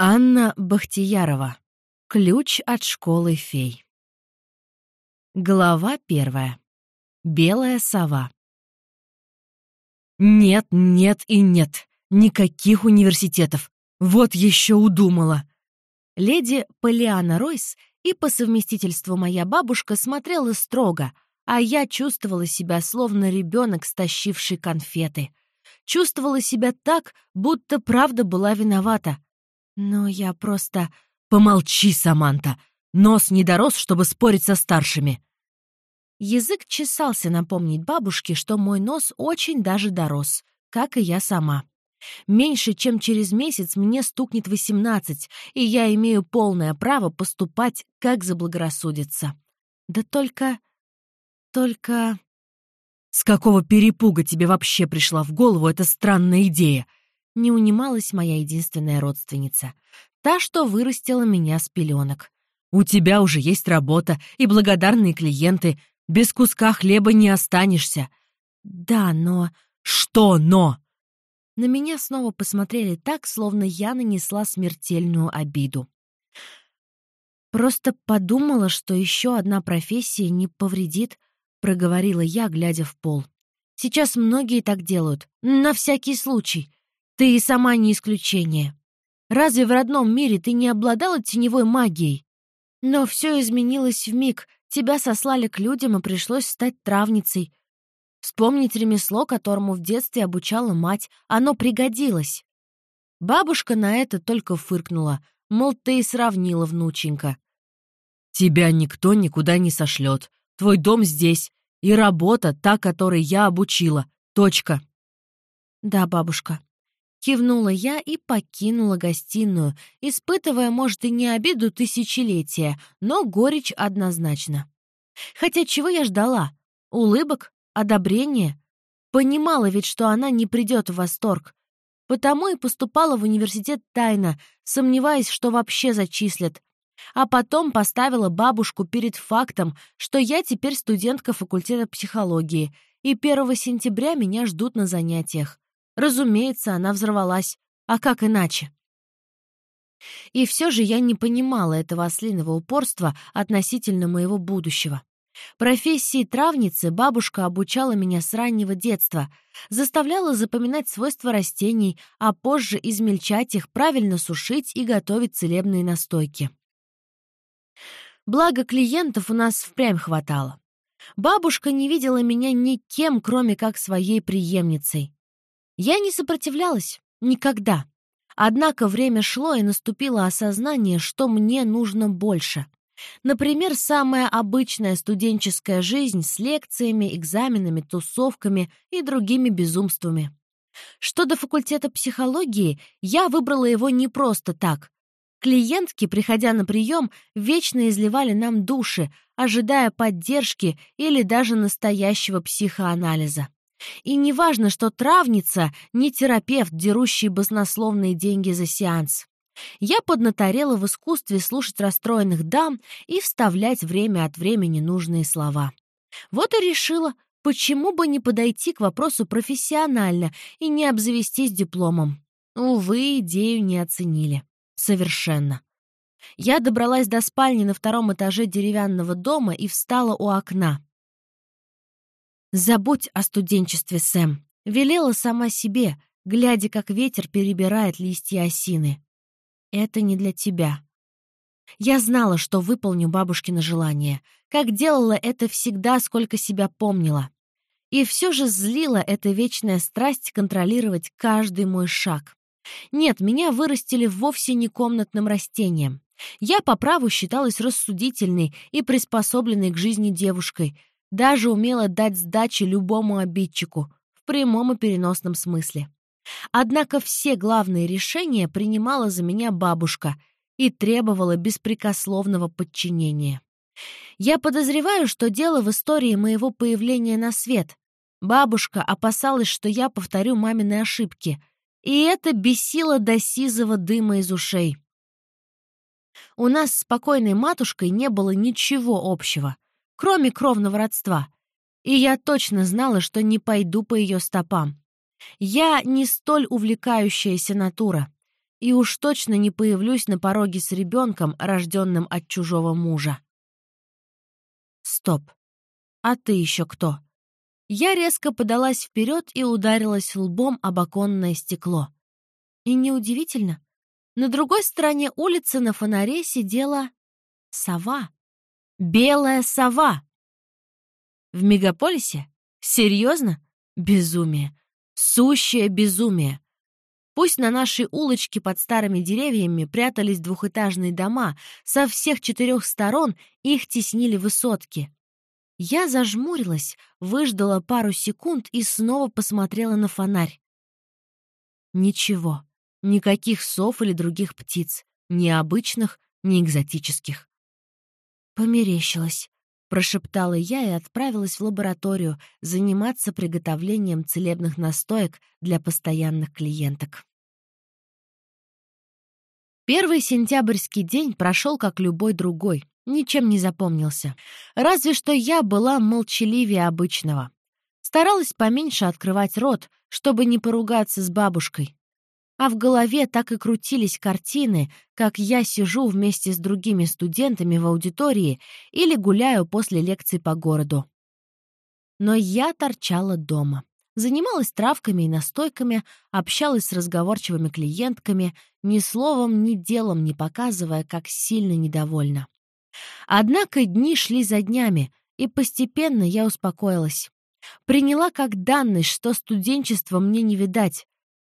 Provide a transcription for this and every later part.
Анна Бахтиярова. Ключ от школы фей. Глава первая. Белая сова. Нет, нет и нет. Никаких университетов. Вот еще удумала. Леди Полиана Ройс и по совместительству моя бабушка смотрела строго, а я чувствовала себя словно ребенок, стащивший конфеты. Чувствовала себя так, будто правда была виновата — но я просто... Помолчи, Саманта. Нос не дорос, чтобы спорить со старшими. Язык чесался напомнить бабушке, что мой нос очень даже дорос, как и я сама. Меньше чем через месяц мне стукнет восемнадцать, и я имею полное право поступать, как заблагорассудится. Да только... только... С какого перепуга тебе вообще пришла в голову эта странная идея? Не унималась моя единственная родственница. Та, что вырастила меня с пеленок. «У тебя уже есть работа и благодарные клиенты. Без куска хлеба не останешься». «Да, но...» «Что «но»?» На меня снова посмотрели так, словно я нанесла смертельную обиду. «Просто подумала, что еще одна профессия не повредит», — проговорила я, глядя в пол. «Сейчас многие так делают. На всякий случай. Ты и сама не исключение. Разве в родном мире ты не обладала теневой магией? Но все изменилось в миг. Тебя сослали к людям, и пришлось стать травницей. Вспомнить ремесло, которому в детстве обучала мать, оно пригодилось. Бабушка на это только фыркнула, мол, ты и сравнила, внученька. «Тебя никто никуда не сошлет. Твой дом здесь. И работа та, которой я обучила. Точка». «Да, бабушка», Кивнула я и покинула гостиную, испытывая, может, и не обиду тысячелетия, но горечь однозначно. Хотя чего я ждала? Улыбок? Одобрения? Понимала ведь, что она не придет в восторг. Потому и поступала в университет тайно, сомневаясь, что вообще зачислят. А потом поставила бабушку перед фактом, что я теперь студентка факультета психологии, и 1 сентября меня ждут на занятиях. Разумеется, она взорвалась. А как иначе? И все же я не понимала этого ослиного упорства относительно моего будущего. Профессии травницы бабушка обучала меня с раннего детства, заставляла запоминать свойства растений, а позже измельчать их, правильно сушить и готовить целебные настойки. Благо клиентов у нас впрямь хватало. Бабушка не видела меня никем, кроме как своей преемницей. Я не сопротивлялась. Никогда. Однако время шло, и наступило осознание, что мне нужно больше. Например, самая обычная студенческая жизнь с лекциями, экзаменами, тусовками и другими безумствами. Что до факультета психологии, я выбрала его не просто так. Клиентки, приходя на прием, вечно изливали нам души, ожидая поддержки или даже настоящего психоанализа. И не важно, что травница не терапевт, дерущий баснословные деньги за сеанс. Я поднаторела в искусстве слушать расстроенных дам и вставлять время от времени нужные слова. Вот и решила, почему бы не подойти к вопросу профессионально и не обзавестись дипломом. Увы, идею не оценили. Совершенно. Я добралась до спальни на втором этаже деревянного дома и встала у окна. «Забудь о студенчестве, Сэм», — велела сама себе, глядя, как ветер перебирает листья осины. «Это не для тебя». Я знала, что выполню бабушкино желание, как делала это всегда, сколько себя помнила. И все же злила эта вечная страсть контролировать каждый мой шаг. Нет, меня вырастили вовсе не комнатным растением. Я по праву считалась рассудительной и приспособленной к жизни девушкой, даже умела дать сдачи любому обидчику, в прямом и переносном смысле. Однако все главные решения принимала за меня бабушка и требовала беспрекословного подчинения. Я подозреваю, что дело в истории моего появления на свет. Бабушка опасалась, что я повторю мамины ошибки, и это бесило до сизого дыма из ушей. У нас с покойной матушкой не было ничего общего — кроме кровного родства. И я точно знала, что не пойду по ее стопам. Я не столь увлекающаяся натура. и уж точно не появлюсь на пороге с ребенком, рожденным от чужого мужа. Стоп. А ты еще кто? Я резко подалась вперед и ударилась лбом об оконное стекло. И неудивительно, на другой стороне улицы на фонаре сидела сова. Белая сова. В мегаполисе? Серьезно? Безумие. Сущее безумие. Пусть на нашей улочке под старыми деревьями прятались двухэтажные дома, со всех четырех сторон их теснили высотки. Я зажмурилась, выждала пару секунд и снова посмотрела на фонарь. Ничего. Никаких сов или других птиц. Ни обычных, ни экзотических. Померещилась. Прошептала я и отправилась в лабораторию заниматься приготовлением целебных настоек для постоянных клиенток. Первый сентябрьский день прошел как любой другой, ничем не запомнился. Разве что я была молчаливее обычного. Старалась поменьше открывать рот, чтобы не поругаться с бабушкой а в голове так и крутились картины, как я сижу вместе с другими студентами в аудитории или гуляю после лекций по городу. Но я торчала дома. Занималась травками и настойками, общалась с разговорчивыми клиентками, ни словом, ни делом не показывая, как сильно недовольна. Однако дни шли за днями, и постепенно я успокоилась. Приняла как данность, что студенчество мне не видать,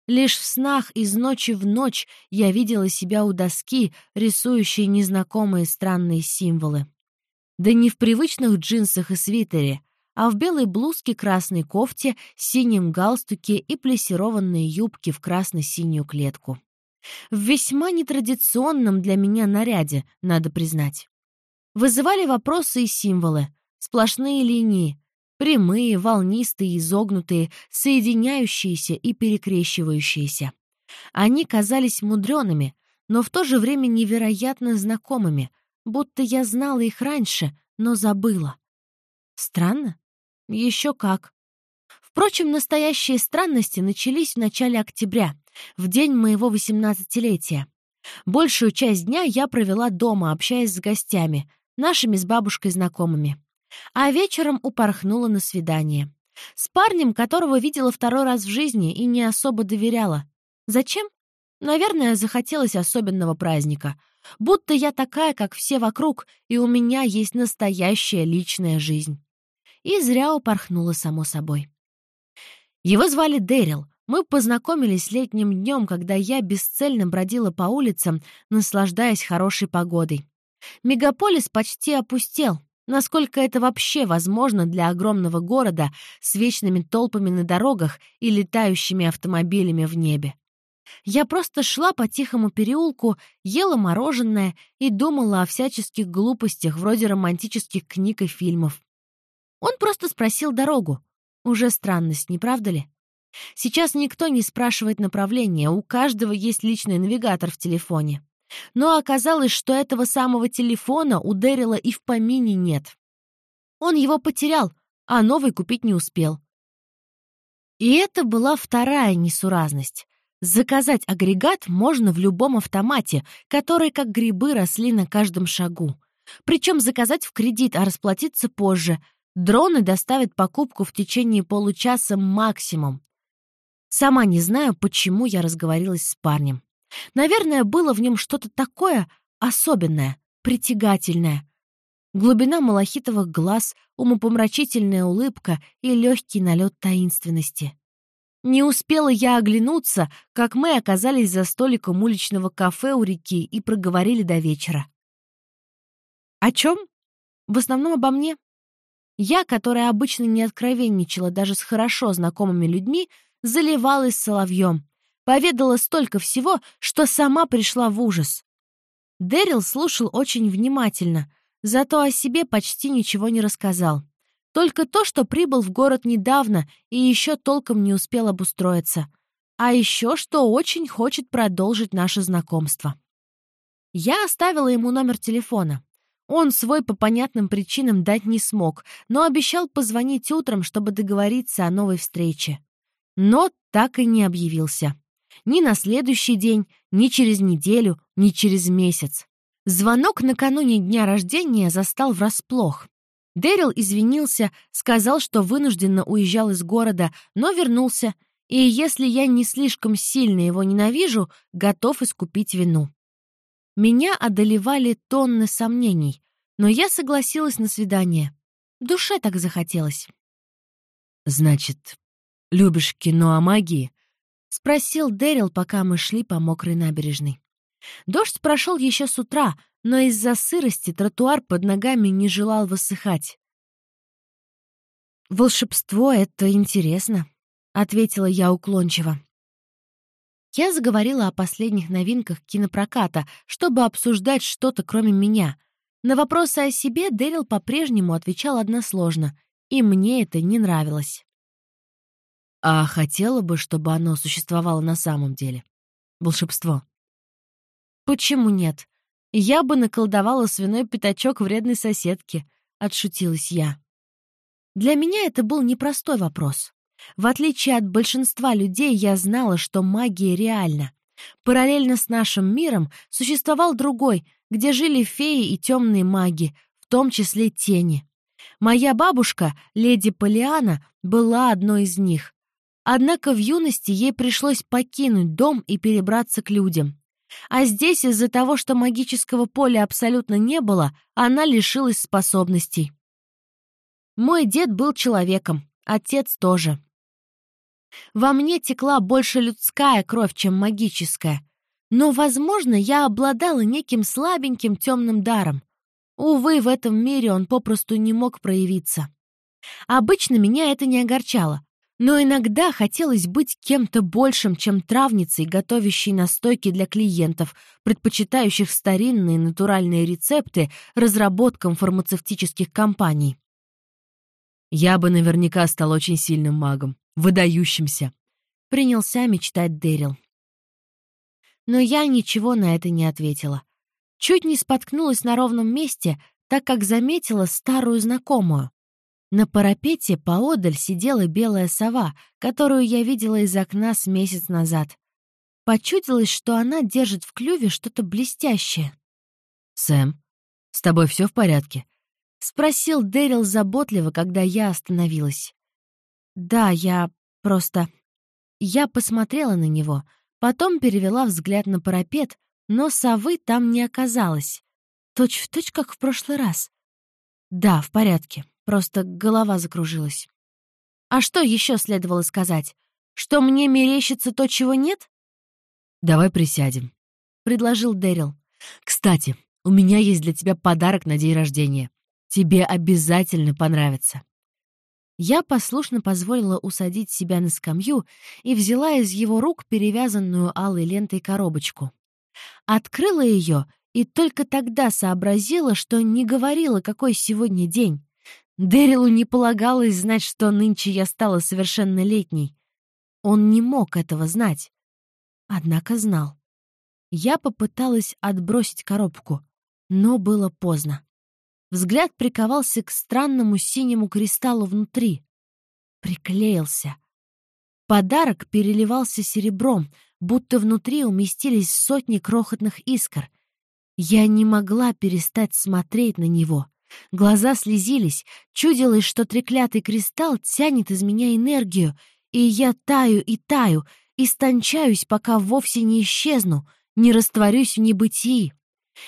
Лишь в снах из ночи в ночь я видела себя у доски, рисующей незнакомые странные символы. Да не в привычных джинсах и свитере, а в белой блузке, красной кофте, синем галстуке и плессированной юбке в красно-синюю клетку. В весьма нетрадиционном для меня наряде, надо признать. Вызывали вопросы и символы, сплошные линии, Прямые, волнистые, изогнутые, соединяющиеся и перекрещивающиеся. Они казались мудреными, но в то же время невероятно знакомыми, будто я знала их раньше, но забыла. Странно? Еще как. Впрочем, настоящие странности начались в начале октября, в день моего восемнадцатилетия. Большую часть дня я провела дома, общаясь с гостями, нашими с бабушкой знакомыми а вечером упорхнула на свидание. С парнем, которого видела второй раз в жизни и не особо доверяла. Зачем? Наверное, захотелось особенного праздника. Будто я такая, как все вокруг, и у меня есть настоящая личная жизнь. И зря упорхнула, само собой. Его звали Дэрил. Мы познакомились летним днем, когда я бесцельно бродила по улицам, наслаждаясь хорошей погодой. Мегаполис почти опустел, Насколько это вообще возможно для огромного города с вечными толпами на дорогах и летающими автомобилями в небе? Я просто шла по тихому переулку, ела мороженое и думала о всяческих глупостях вроде романтических книг и фильмов. Он просто спросил дорогу. Уже странность, не правда ли? Сейчас никто не спрашивает направления, у каждого есть личный навигатор в телефоне. Но оказалось, что этого самого телефона у Дэрила и в помине нет. Он его потерял, а новый купить не успел. И это была вторая несуразность. Заказать агрегат можно в любом автомате, который как грибы росли на каждом шагу. Причем заказать в кредит, а расплатиться позже. Дроны доставят покупку в течение получаса максимум. Сама не знаю, почему я разговорилась с парнем. Наверное, было в нем что-то такое особенное, притягательное. Глубина малахитовых глаз, умопомрачительная улыбка и легкий налет таинственности. Не успела я оглянуться, как мы оказались за столиком уличного кафе у реки и проговорили до вечера. О чем? В основном обо мне. Я, которая обычно не откровенничала даже с хорошо знакомыми людьми, заливалась соловьем, Поведала столько всего, что сама пришла в ужас. Дэрил слушал очень внимательно, зато о себе почти ничего не рассказал. Только то, что прибыл в город недавно и еще толком не успел обустроиться. А еще, что очень хочет продолжить наше знакомство. Я оставила ему номер телефона. Он свой по понятным причинам дать не смог, но обещал позвонить утром, чтобы договориться о новой встрече. Но так и не объявился. Ни на следующий день, ни через неделю, ни через месяц. Звонок накануне дня рождения застал врасплох. Дэрил извинился, сказал, что вынужденно уезжал из города, но вернулся, и если я не слишком сильно его ненавижу, готов искупить вину. Меня одолевали тонны сомнений, но я согласилась на свидание. Душе так захотелось. «Значит, любишь кино о магии?» — спросил Дэрил, пока мы шли по мокрой набережной. Дождь прошел еще с утра, но из-за сырости тротуар под ногами не желал высыхать. «Волшебство — это интересно», — ответила я уклончиво. Я заговорила о последних новинках кинопроката, чтобы обсуждать что-то кроме меня. На вопросы о себе Дэрил по-прежнему отвечал односложно, и мне это не нравилось. А хотела бы, чтобы оно существовало на самом деле. Волшебство. Почему нет? Я бы наколдовала свиной пятачок вредной соседки, отшутилась я. Для меня это был непростой вопрос. В отличие от большинства людей, я знала, что магия реальна. Параллельно с нашим миром существовал другой, где жили феи и темные маги, в том числе тени. Моя бабушка, леди Полиана, была одной из них. Однако в юности ей пришлось покинуть дом и перебраться к людям. А здесь из-за того, что магического поля абсолютно не было, она лишилась способностей. Мой дед был человеком, отец тоже. Во мне текла больше людская кровь, чем магическая. Но, возможно, я обладала неким слабеньким темным даром. Увы, в этом мире он попросту не мог проявиться. Обычно меня это не огорчало, но иногда хотелось быть кем-то большим, чем травницей, готовящей настойки для клиентов, предпочитающих старинные натуральные рецепты разработкам фармацевтических компаний. Я бы наверняка стал очень сильным магом, выдающимся. Принялся мечтать Дэрил. Но я ничего на это не ответила. Чуть не споткнулась на ровном месте, так как заметила старую знакомую. На парапете поодаль сидела белая сова, которую я видела из окна с месяц назад. Почудилось, что она держит в клюве что-то блестящее. «Сэм, с тобой все в порядке?» — спросил Дэрил заботливо, когда я остановилась. «Да, я просто...» Я посмотрела на него, потом перевела взгляд на парапет, но совы там не оказалось. Точь в точь, как в прошлый раз. «Да, в порядке, просто голова закружилась». «А что еще следовало сказать? Что мне мерещится то, чего нет?» «Давай присядем», — предложил Дэрил. «Кстати, у меня есть для тебя подарок на день рождения. Тебе обязательно понравится». Я послушно позволила усадить себя на скамью и взяла из его рук перевязанную алой лентой коробочку. Открыла ее и только тогда сообразила, что не говорила, какой сегодня день. Дэрилу не полагалось знать, что нынче я стала совершеннолетней. Он не мог этого знать. Однако знал. Я попыталась отбросить коробку, но было поздно. Взгляд приковался к странному синему кристаллу внутри. Приклеился. Подарок переливался серебром, будто внутри уместились сотни крохотных искр. Я не могла перестать смотреть на него. Глаза слезились, чудилось, что треклятый кристалл тянет из меня энергию, и я таю и таю, истончаюсь, пока вовсе не исчезну, не растворюсь в небытии.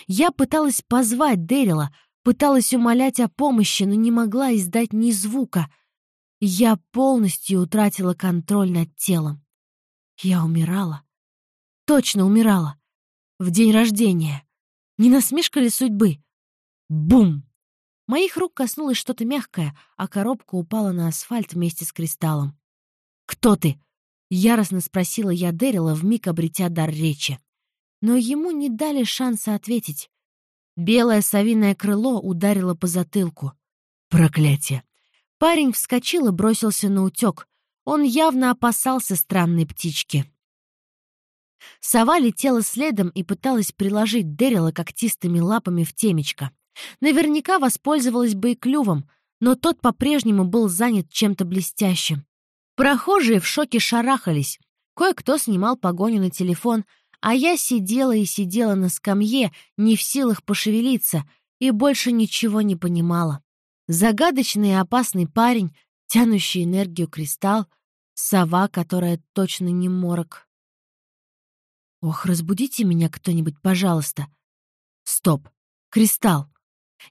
Я пыталась позвать Дэрила, Пыталась умолять о помощи, но не могла издать ни звука. Я полностью утратила контроль над телом. Я умирала. Точно умирала. В день рождения. Не насмешка ли судьбы? Бум! Моих рук коснулось что-то мягкое, а коробка упала на асфальт вместе с кристаллом. «Кто ты?» — яростно спросила я Дэрила, вмиг обретя дар речи. Но ему не дали шанса ответить. Белое совиное крыло ударило по затылку. Проклятие! Парень вскочил и бросился на утек. Он явно опасался странной птички. Сова летела следом и пыталась приложить Дэрила когтистыми лапами в темечко. Наверняка воспользовалась бы и клювом, но тот по-прежнему был занят чем-то блестящим. Прохожие в шоке шарахались. Кое-кто снимал погоню на телефон, а я сидела и сидела на скамье, не в силах пошевелиться, и больше ничего не понимала. Загадочный и опасный парень, тянущий энергию кристалл, сова, которая точно не морок. Ох, разбудите меня кто-нибудь, пожалуйста. Стоп. Кристалл.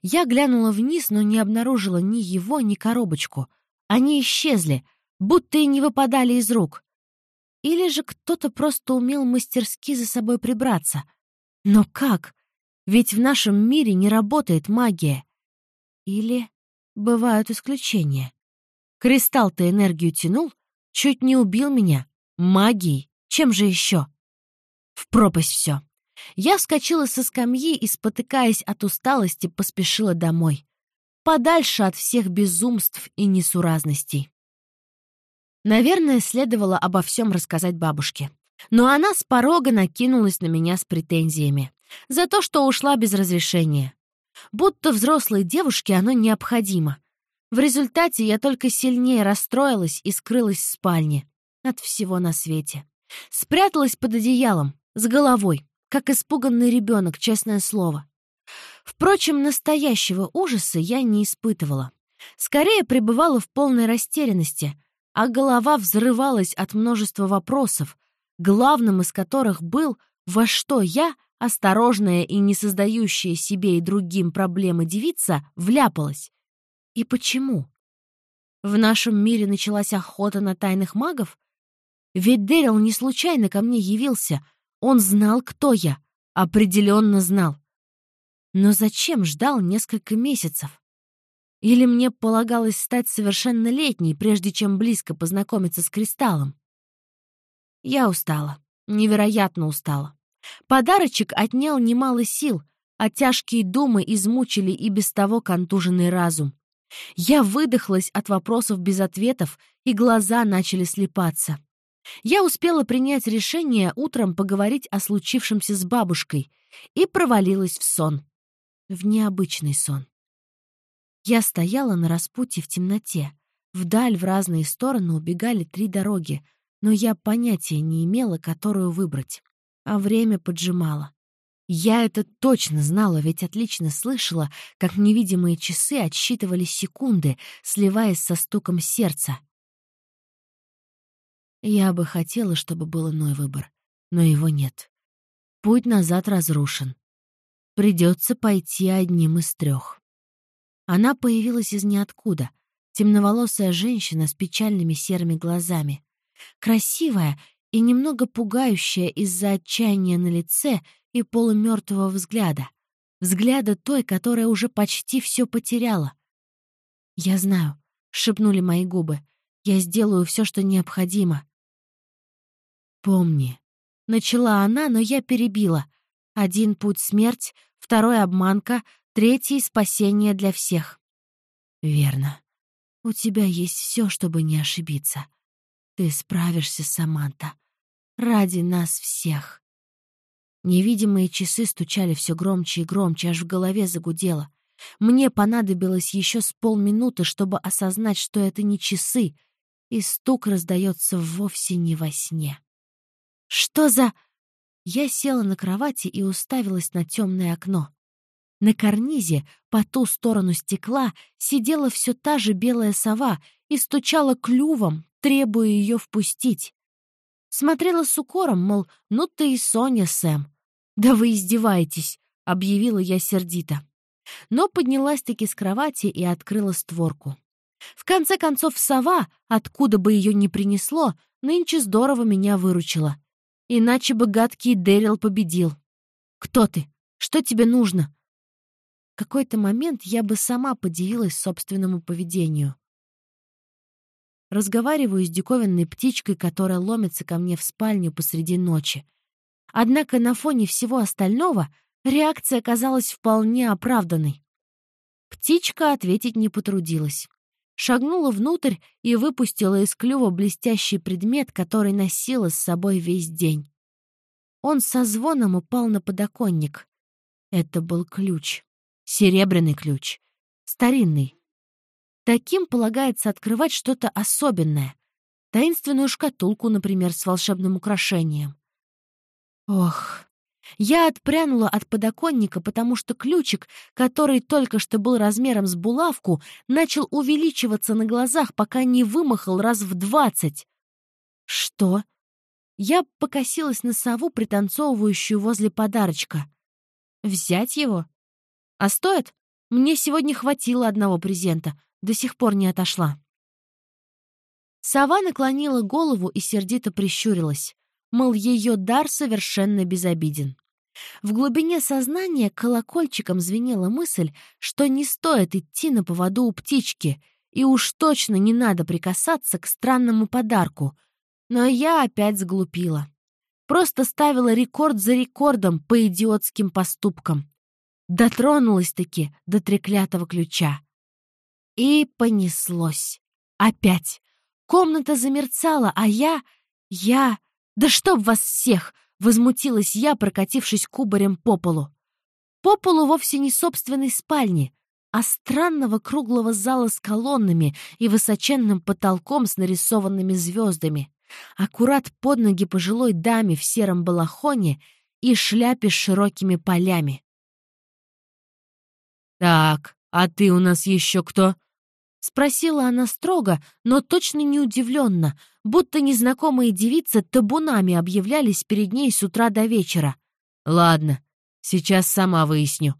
Я глянула вниз, но не обнаружила ни его, ни коробочку. Они исчезли, будто и не выпадали из рук. Или же кто-то просто умел мастерски за собой прибраться. Но как? Ведь в нашем мире не работает магия. Или бывают исключения. Кристалл-то энергию тянул, чуть не убил меня. Магией. Чем же еще? В пропасть все. Я вскочила со скамьи и, спотыкаясь от усталости, поспешила домой. Подальше от всех безумств и несуразностей. Наверное, следовало обо всем рассказать бабушке. Но она с порога накинулась на меня с претензиями. За то, что ушла без разрешения. Будто взрослой девушке оно необходимо. В результате я только сильнее расстроилась и скрылась в спальне. От всего на свете. Спряталась под одеялом, с головой, как испуганный ребенок, честное слово. Впрочем, настоящего ужаса я не испытывала. Скорее пребывала в полной растерянности, а голова взрывалась от множества вопросов, главным из которых был, во что я, осторожная и не создающая себе и другим проблемы девица, вляпалась. И почему? В нашем мире началась охота на тайных магов? Ведь Дэрил не случайно ко мне явился — он знал, кто я. Определенно знал. Но зачем ждал несколько месяцев? Или мне полагалось стать совершеннолетней, прежде чем близко познакомиться с кристаллом? Я устала. Невероятно устала. Подарочек отнял немало сил, а тяжкие думы измучили и без того контуженный разум. Я выдохлась от вопросов без ответов, и глаза начали слепаться. Я успела принять решение утром поговорить о случившемся с бабушкой и провалилась в сон. В необычный сон. Я стояла на распутье в темноте. Вдаль в разные стороны убегали три дороги, но я понятия не имела, которую выбрать. А время поджимало. Я это точно знала, ведь отлично слышала, как невидимые часы отсчитывали секунды, сливаясь со стуком сердца. Я бы хотела, чтобы был иной выбор, но его нет. Путь назад разрушен. Придется пойти одним из трех. Она появилась из ниоткуда. Темноволосая женщина с печальными серыми глазами. Красивая и немного пугающая из-за отчаяния на лице и полумертвого взгляда. Взгляда той, которая уже почти все потеряла. «Я знаю», — шепнули мои губы. «Я сделаю все, что необходимо. «Помни». Начала она, но я перебила. Один путь — смерть, второй — обманка, третий — спасение для всех. «Верно. У тебя есть все, чтобы не ошибиться. Ты справишься, Саманта. Ради нас всех». Невидимые часы стучали все громче и громче, аж в голове загудело. Мне понадобилось еще с полминуты, чтобы осознать, что это не часы, и стук раздается вовсе не во сне. «Что за...» Я села на кровати и уставилась на темное окно. На карнизе, по ту сторону стекла, сидела все та же белая сова и стучала клювом, требуя ее впустить. Смотрела с укором, мол, ну ты и Соня, Сэм. «Да вы издеваетесь», — объявила я сердито. Но поднялась-таки с кровати и открыла створку. В конце концов, сова, откуда бы ее ни принесло, нынче здорово меня выручила. Иначе бы гадкий Дэрил победил. Кто ты? Что тебе нужно? В какой-то момент я бы сама подивилась собственному поведению. Разговариваю с диковинной птичкой, которая ломится ко мне в спальню посреди ночи. Однако на фоне всего остального реакция казалась вполне оправданной. Птичка ответить не потрудилась шагнула внутрь и выпустила из клюва блестящий предмет, который носила с собой весь день. Он со звоном упал на подоконник. Это был ключ. Серебряный ключ. Старинный. Таким полагается открывать что-то особенное. Таинственную шкатулку, например, с волшебным украшением. Ох, я отпрянула от подоконника, потому что ключик, который только что был размером с булавку, начал увеличиваться на глазах, пока не вымахал раз в двадцать. Что? Я покосилась на сову, пританцовывающую возле подарочка. Взять его? А стоит? Мне сегодня хватило одного презента, до сих пор не отошла. Сова наклонила голову и сердито прищурилась мол, ее дар совершенно безобиден. В глубине сознания колокольчиком звенела мысль, что не стоит идти на поводу у птички, и уж точно не надо прикасаться к странному подарку. Но я опять сглупила. Просто ставила рекорд за рекордом по идиотским поступкам. Дотронулась-таки до треклятого ключа. И понеслось. Опять. Комната замерцала, а я... Я... «Да чтоб вас всех!» — возмутилась я, прокатившись кубарем по полу. По полу вовсе не собственной спальни, а странного круглого зала с колоннами и высоченным потолком с нарисованными звездами. Аккурат под ноги пожилой даме в сером балахоне и шляпе с широкими полями. «Так, а ты у нас еще кто?» Спросила она строго, но точно не удивленно, будто незнакомые девицы табунами объявлялись перед ней с утра до вечера. «Ладно, сейчас сама выясню».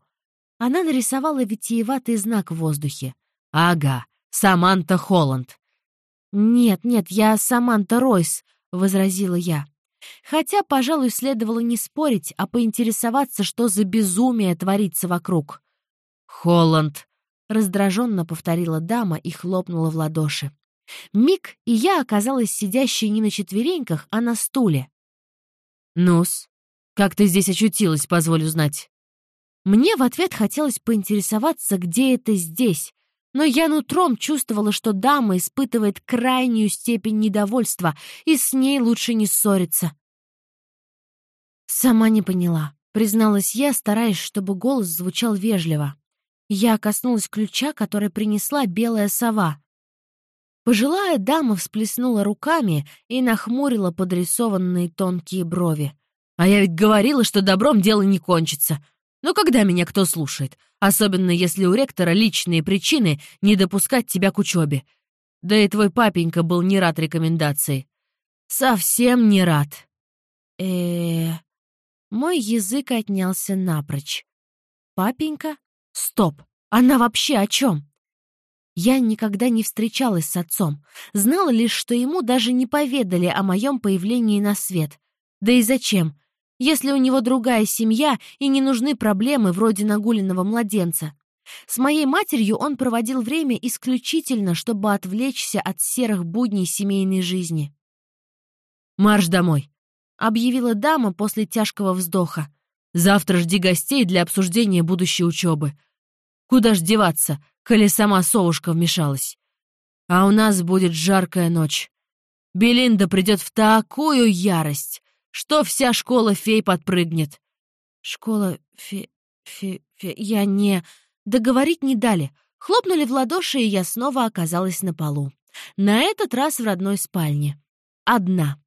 Она нарисовала витиеватый знак в воздухе. «Ага, Саманта Холланд». «Нет, нет, я Саманта Ройс», — возразила я. Хотя, пожалуй, следовало не спорить, а поинтересоваться, что за безумие творится вокруг. «Холланд», — раздраженно повторила дама и хлопнула в ладоши. Миг, и я оказалась сидящей не на четвереньках, а на стуле. «Нус, как ты здесь очутилась, позволю знать?» Мне в ответ хотелось поинтересоваться, где это здесь, но я нутром чувствовала, что дама испытывает крайнюю степень недовольства, и с ней лучше не ссориться. «Сама не поняла», — призналась я, стараясь, чтобы голос звучал вежливо. Я коснулась ключа, который принесла белая сова. Пожилая дама всплеснула руками и нахмурила подрисованные тонкие брови. «А я ведь говорила, что добром дело не кончится. Но когда меня кто слушает? Особенно если у ректора личные причины не допускать тебя к учебе. Да и твой папенька был не рад рекомендации. Совсем не рад. э Мой язык отнялся напрочь. Папенька? Стоп! Она вообще о чем? Я никогда не встречалась с отцом, знала лишь, что ему даже не поведали о моем появлении на свет. Да и зачем, если у него другая семья и не нужны проблемы вроде нагуленного младенца? С моей матерью он проводил время исключительно, чтобы отвлечься от серых будней семейной жизни. «Марш домой», — объявила дама после тяжкого вздоха. «Завтра жди гостей для обсуждения будущей учебы. Куда ж деваться, коли сама совушка вмешалась? А у нас будет жаркая ночь. Белинда придет в такую ярость, что вся школа фей подпрыгнет. Школа фе... фе... фе... Я не... Договорить не дали. Хлопнули в ладоши, и я снова оказалась на полу. На этот раз в родной спальне. Одна.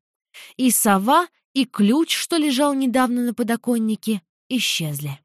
И сова, и ключ, что лежал недавно на подоконнике, исчезли.